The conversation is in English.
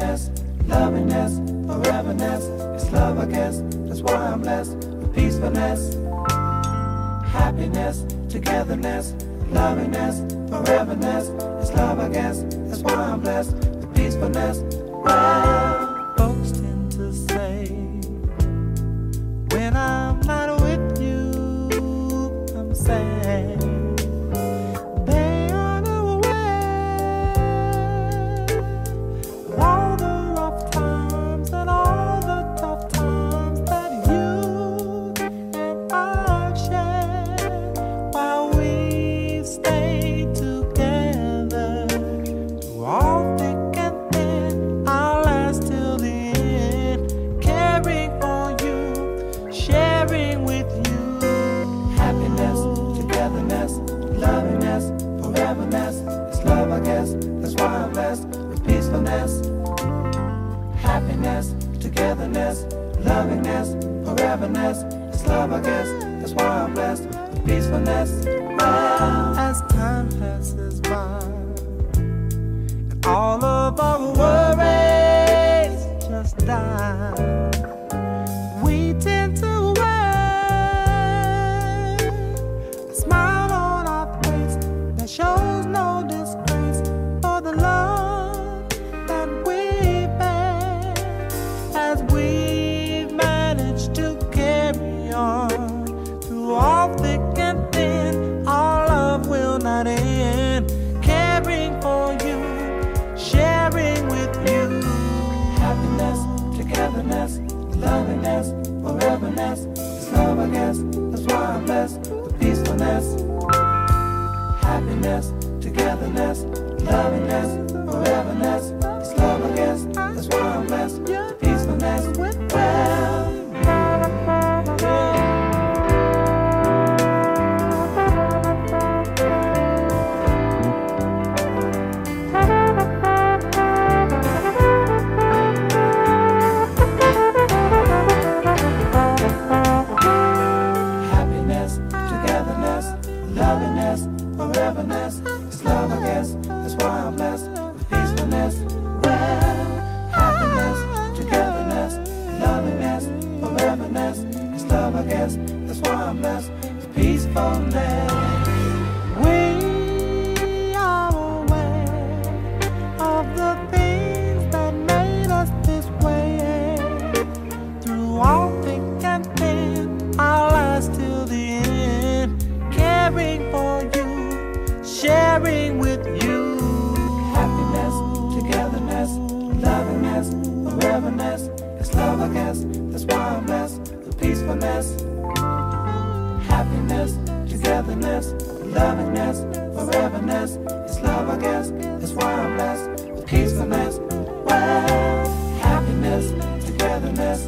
Lovingness, foreverness. ness. It's love, I guess, that's why I'm blessed with peacefulness, happiness, togetherness, lovingness, foreverness. It's love, I guess, that's why I'm blessed with peacefulness. Wow. Peacefulness happiness, togetherness, lovingness, foreverness. It's love, I guess. That's why I'm blessed with peacefulness. Well, as time passes by, and all of our peacefulness happiness, togetherness, lovingness, foreverness. Lovingness, foreverness. It's love, I guess. That's why I'm blessed with peacefulness. Sharing with you. Happiness, togetherness, lovingness, foreverness. It's love, I guess. That's why I'm blessed with peacefulness. Happiness, togetherness, lovingness, foreverness. It's love, I guess. That's why I'm blessed with peacefulness. Well, happiness, togetherness,